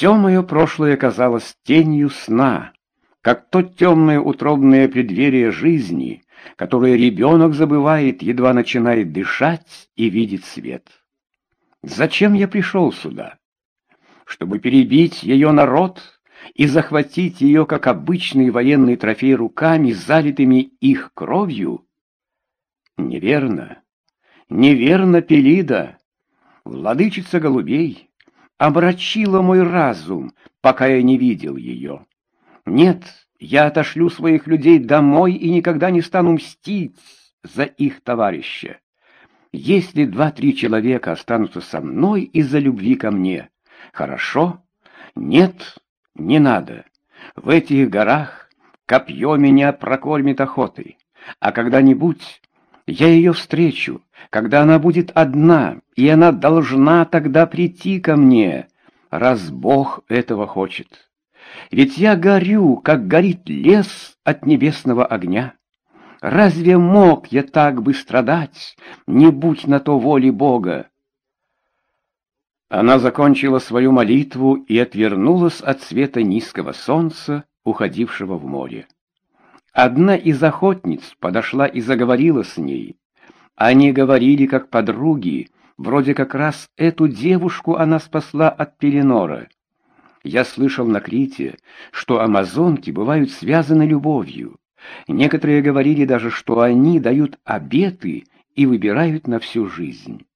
Все мое прошлое казалось тенью сна, как то темное утробное преддверие жизни, которое ребенок забывает, едва начинает дышать и видеть свет. Зачем я пришел сюда? Чтобы перебить ее народ и захватить ее, как обычный военный трофей, руками, залитыми их кровью? Неверно. Неверно, Пелида. Владычица голубей омрачила мой разум, пока я не видел ее. Нет, я отошлю своих людей домой и никогда не стану мстить за их товарища. Если два-три человека останутся со мной из-за любви ко мне, хорошо? Нет, не надо. В этих горах копье меня прокормит охотой, а когда-нибудь я ее встречу, когда она будет одна, и она должна тогда прийти ко мне, раз Бог этого хочет. Ведь я горю, как горит лес от небесного огня. Разве мог я так бы страдать, не будь на то воли Бога? Она закончила свою молитву и отвернулась от света низкого солнца, уходившего в море. Одна из охотниц подошла и заговорила с ней. Они говорили как подруги, вроде как раз эту девушку она спасла от Пеленора. Я слышал на Крите, что амазонки бывают связаны любовью. Некоторые говорили даже, что они дают обеты и выбирают на всю жизнь.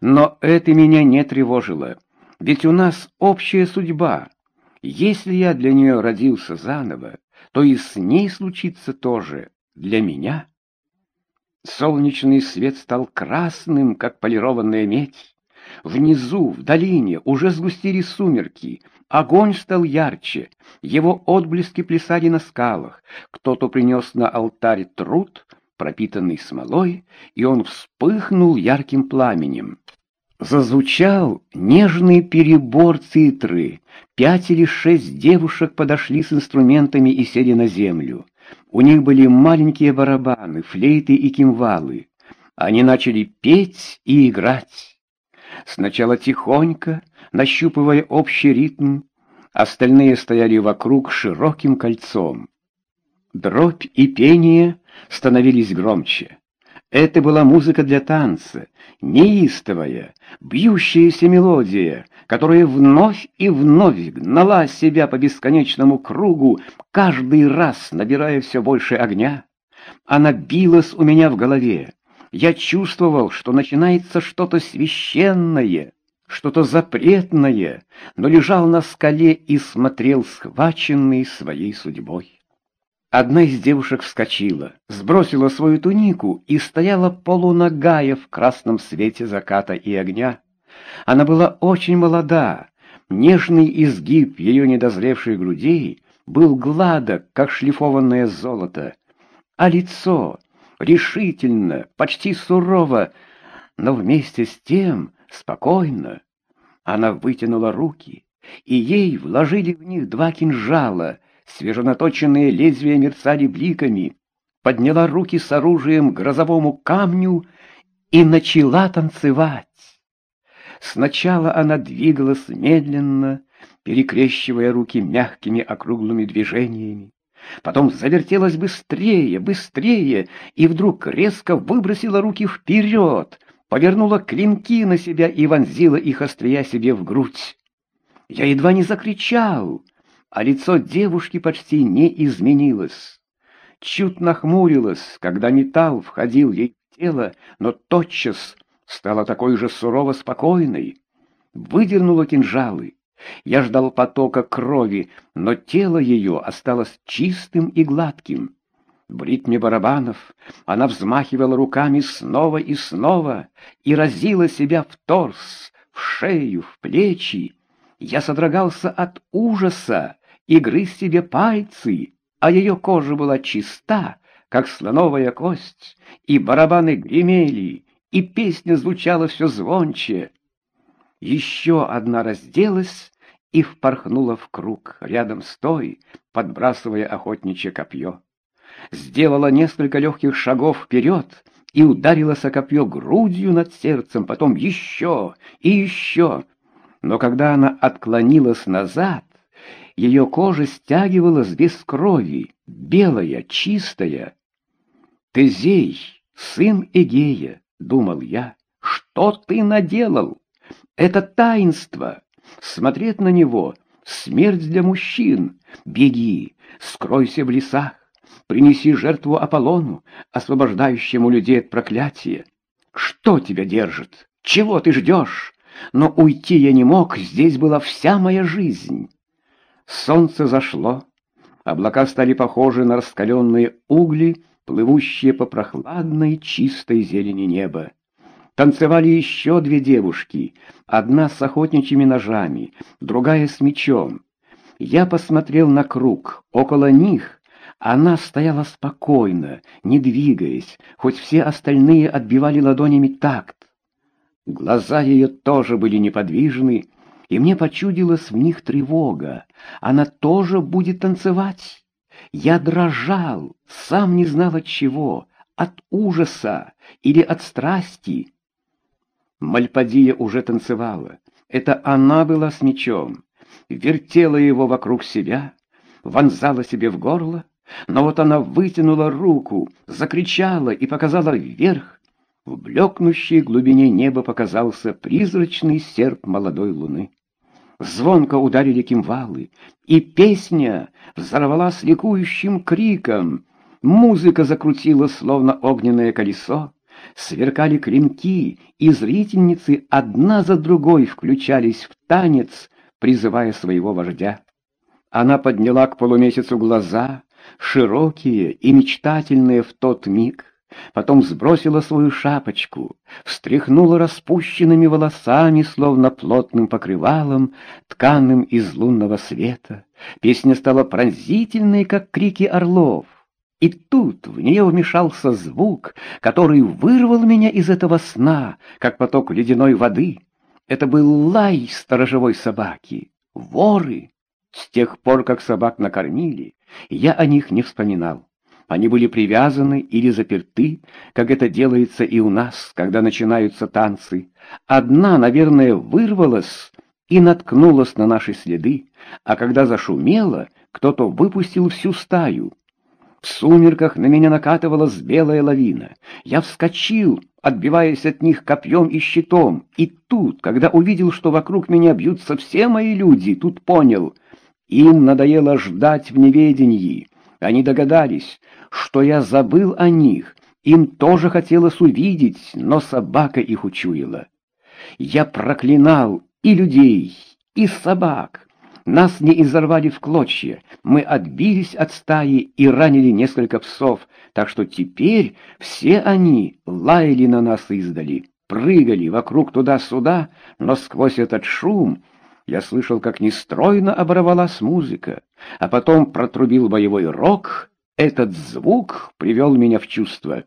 Но это меня не тревожило, ведь у нас общая судьба. Если я для нее родился заново, то и с ней случится тоже для меня. Солнечный свет стал красным, как полированная медь. Внизу, в долине, уже сгустились сумерки, огонь стал ярче, его отблески плясали на скалах, кто-то принес на алтарь труд, пропитанный смолой, и он вспыхнул ярким пламенем. Зазвучал нежный перебор цитры. Пять или шесть девушек подошли с инструментами и сели на землю. У них были маленькие барабаны, флейты и кимвалы. Они начали петь и играть. Сначала тихонько, нащупывая общий ритм, остальные стояли вокруг широким кольцом. Дробь и пение становились громче. Это была музыка для танца, неистовая, бьющаяся мелодия, которая вновь и вновь гнала себя по бесконечному кругу, каждый раз набирая все больше огня. Она билась у меня в голове. Я чувствовал, что начинается что-то священное, что-то запретное, но лежал на скале и смотрел схваченный своей судьбой. Одна из девушек вскочила, сбросила свою тунику и стояла полуногая в красном свете заката и огня. Она была очень молода, нежный изгиб ее недозревшей грудей был гладок, как шлифованное золото, а лицо решительно, почти сурово, но вместе с тем спокойно. Она вытянула руки, и ей вложили в них два кинжала — свеженаточенные лезвия мерцали бликами, подняла руки с оружием к грозовому камню и начала танцевать. Сначала она двигалась медленно, перекрещивая руки мягкими округлыми движениями. Потом завертелась быстрее, быстрее, и вдруг резко выбросила руки вперед, повернула клинки на себя и вонзила их острия себе в грудь. Я едва не закричал, а лицо девушки почти не изменилось. Чуть нахмурилась, когда металл входил ей в тело, но тотчас стала такой же сурово спокойной. Выдернула кинжалы. Я ждал потока крови, но тело ее осталось чистым и гладким. В ритме барабанов она взмахивала руками снова и снова и разила себя в торс, в шею, в плечи. Я содрогался от ужаса, и грыз себе пальцы, а ее кожа была чиста, как слоновая кость, и барабаны гремели, и песня звучала все звонче. Еще одна разделась и впорхнула в круг, рядом с той, подбрасывая охотничье копье. Сделала несколько легких шагов вперед и ударилась о копье грудью над сердцем, потом еще и еще. но когда она отклонилась назад, ее кожа стягивалась без крови, белая, чистая. «Тезей, сын Эгея», — думал я, — «что ты наделал? Это таинство. Смотреть на него — смерть для мужчин. Беги, скройся в лесах, принеси жертву Аполлону, освобождающему людей от проклятия. Что тебя держит? Чего ты ждешь? Но уйти я не мог, здесь была вся моя жизнь». Солнце зашло, облака стали похожи на раскаленные угли, плывущие по прохладной чистой зелени неба. Танцевали еще две девушки, одна с охотничьими ножами, другая с мечом. Я посмотрел на круг, около них она стояла спокойно, не двигаясь, хоть все остальные отбивали ладонями такт. Глаза ее тоже были неподвижны, и мне почудилась в них тревога. Она тоже будет танцевать. Я дрожал, сам не знал от чего, от ужаса или от страсти. Мальпадия уже танцевала. Это она была с мечом, вертела его вокруг себя, вонзала себе в горло, но вот она вытянула руку, закричала и показала вверх. В блекнущей глубине неба показался призрачный серп молодой луны. Звонко ударили кимвалы, и песня взорвалась ликующим криком. Музыка закрутила, словно огненное колесо. Сверкали клинки, и зрительницы одна за другой включались в танец, призывая своего вождя. Она подняла к полумесяцу глаза, широкие и мечтательные в тот миг, потом сбросила свою шапочку, встряхнула распущенными волосами, словно плотным покрывалом, тканым из лунного света. Песня стала пронзительной, как крики орлов. И тут в нее вмешался звук, который вырвал меня из этого сна, как поток ледяной воды. Это был лай сторожевой собаки. Воры! С тех пор, как собак накормили, я о них не вспоминал. Они были привязаны или заперты, как это делается и у нас, когда начинаются танцы. Одна, наверное, вырвалась и наткнулась на наши следы, а когда зашумела, кто-то выпустил всю стаю. В сумерках на меня накатывалась белая лавина. Я вскочил, отбиваясь от них копьем и щитом, и тут, когда увидел, что вокруг меня бьются все мои люди, тут понял, им надоело ждать в неведении. Они догадались, что я забыл о них. Им тоже хотелось увидеть, но собака их учуяла. Я проклинал и людей, и собак. Нас не изорвали в клочья, мы отбились от стаи и ранили несколько псов, так что теперь все они лаяли на нас издали, прыгали вокруг туда-сюда, но сквозь этот шум я слышал, как нестройно оборвалась музыка, а потом протрубил боевой рог. Этот звук привел меня в чувство.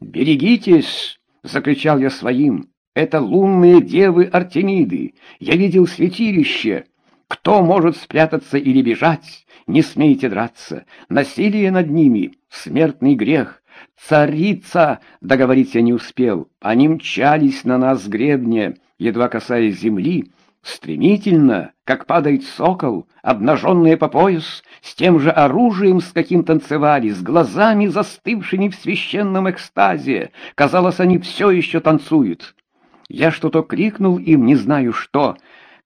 «Берегитесь!» — закричал я своим. «Это лунные девы Артемиды! Я видел святилище! Кто может спрятаться или бежать? Не смейте драться! Насилие над ними — смертный грех!» «Царица!» — договорить я не успел. Они мчались на нас с едва касаясь земли, Стремительно, как падает сокол, обнаженные по пояс, с тем же оружием, с каким танцевали, с глазами застывшими в священном экстазе. Казалось, они все еще танцуют. Я что-то крикнул им, не знаю что,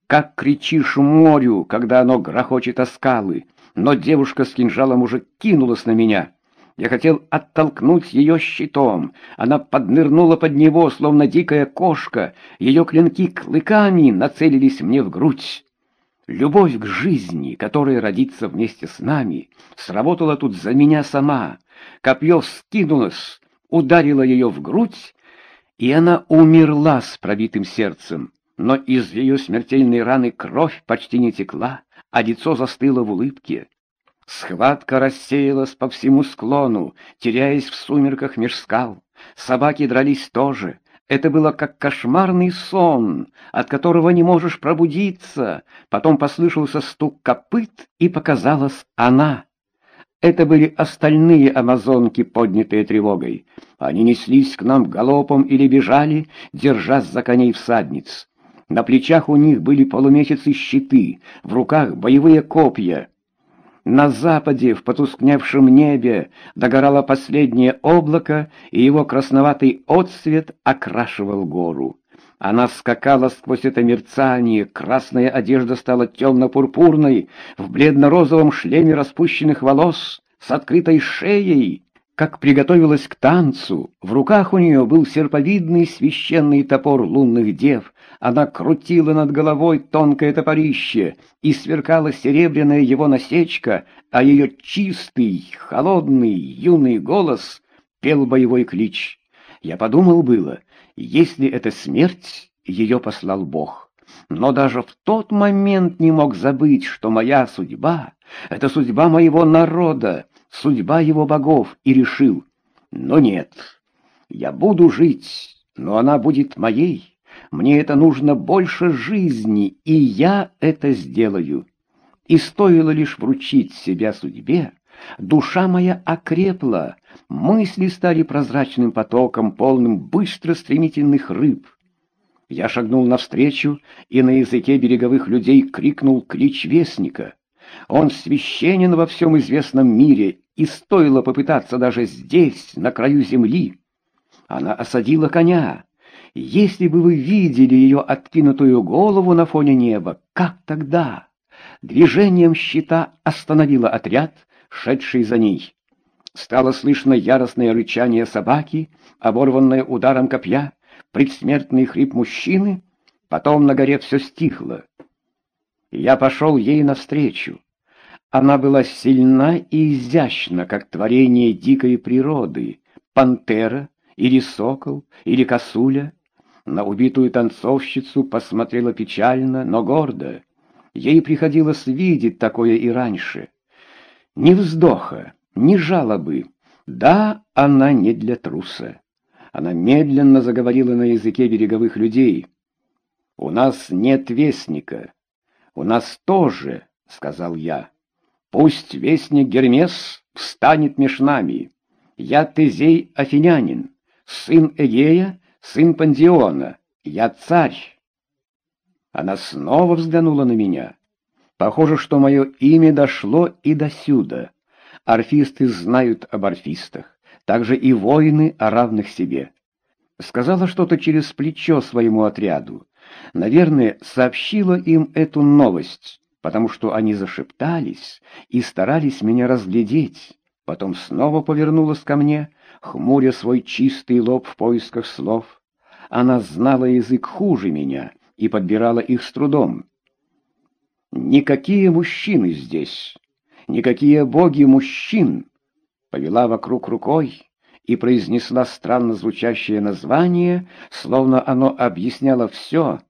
как кричишь морю, когда оно грохочет о скалы, но девушка с кинжалом уже кинулась на меня. Я хотел оттолкнуть ее щитом. Она поднырнула под него, словно дикая кошка. Ее клинки клыками нацелились мне в грудь. Любовь к жизни, которая родится вместе с нами, сработала тут за меня сама. Копье скинулось, ударило ее в грудь, и она умерла с пробитым сердцем. Но из ее смертельной раны кровь почти не текла, а лицо застыло в улыбке. Схватка рассеялась по всему склону, теряясь в сумерках меж скал. Собаки дрались тоже. Это было как кошмарный сон, от которого не можешь пробудиться. Потом послышался стук копыт, и показалась она. Это были остальные амазонки, поднятые тревогой. Они неслись к нам галопом или бежали, держась за коней всадниц. На плечах у них были полумесяцы щиты, в руках боевые копья. На западе, в потускневшем небе, догорало последнее облако, и его красноватый отсвет окрашивал гору. Она скакала сквозь это мерцание, красная одежда стала темно-пурпурной, в бледно-розовом шлеме распущенных волос, с открытой шеей, как приготовилась к танцу. В руках у нее был серповидный священный топор лунных дев. Она крутила над головой тонкое топорище, и сверкала серебряная его насечка, а ее чистый, холодный, юный голос пел боевой клич. Я подумал было, если это смерть, ее послал Бог. Но даже в тот момент не мог забыть, что моя судьба — это судьба моего народа, судьба его богов, и решил, но нет, я буду жить, но она будет моей, мне это нужно больше жизни, и я это сделаю. И стоило лишь вручить себя судьбе, душа моя окрепла, мысли стали прозрачным потоком, полным быстро стремительных рыб. Я шагнул навстречу и на языке береговых людей крикнул клич вестника. Он священен во всем известном мире, и стоило попытаться даже здесь, на краю земли. Она осадила коня. Если бы вы видели ее откинутую голову на фоне неба, как тогда? Движением щита остановила отряд, шедший за ней. Стало слышно яростное рычание собаки, оборванное ударом копья, предсмертный хрип мужчины, потом на горе все стихло. Я пошел ей навстречу. Она была сильна и изящна, как творение дикой природы, пантера или сокол или косуля. На убитую танцовщицу посмотрела печально, но гордо. Ей приходилось видеть такое и раньше. Ни вздоха, ни жалобы. Да, она не для труса. Она медленно заговорила на языке береговых людей. «У нас нет вестника. У нас тоже», — сказал я. Пусть вестник Гермес встанет меж нами. Я Тезей Афинянин, сын Эгея, сын Пандиона. Я царь. Она снова взглянула на меня. Похоже, что мое имя дошло и до сюда. Орфисты знают об орфистах, также и воины о равных себе. Сказала что-то через плечо своему отряду. Наверное, сообщила им эту новость потому что они зашептались и старались меня разглядеть. Потом снова повернулась ко мне, хмуря свой чистый лоб в поисках слов. Она знала язык хуже меня и подбирала их с трудом. «Никакие мужчины здесь, никакие боги мужчин!» Повела вокруг рукой и произнесла странно звучащее название, словно оно объясняло все,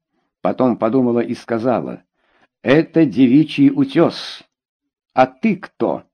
потом подумала и сказала — это девичий утес. А ты кто?